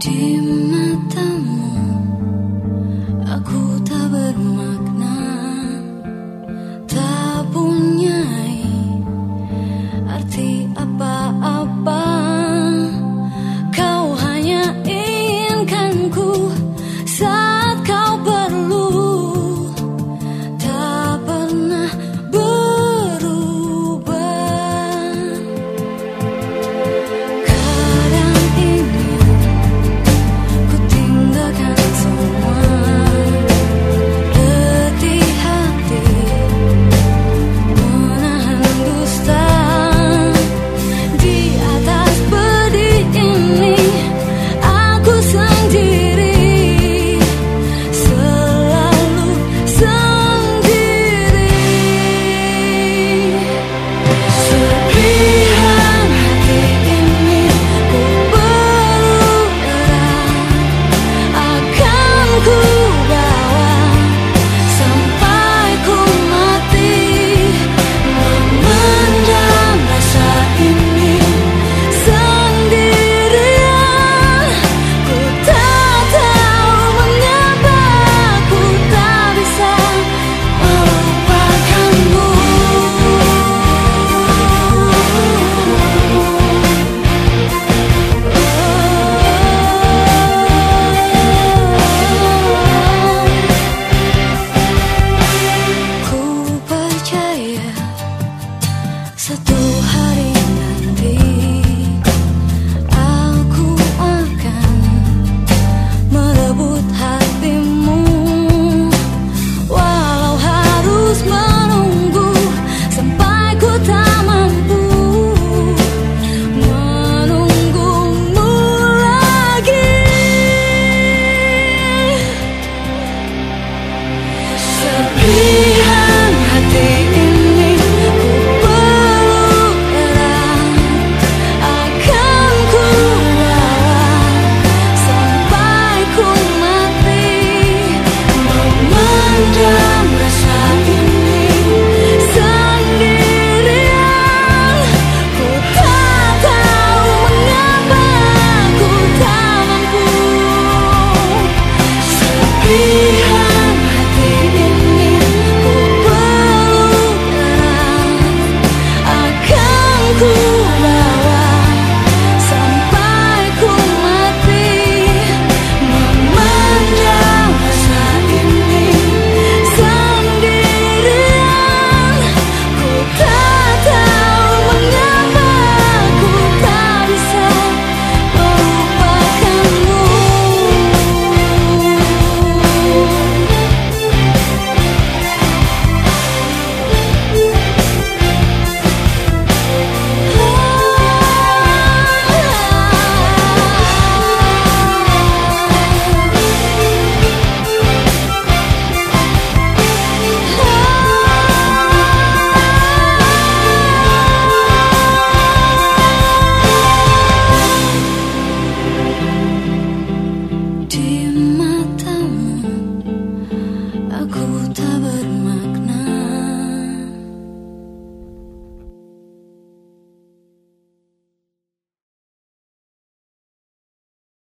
Do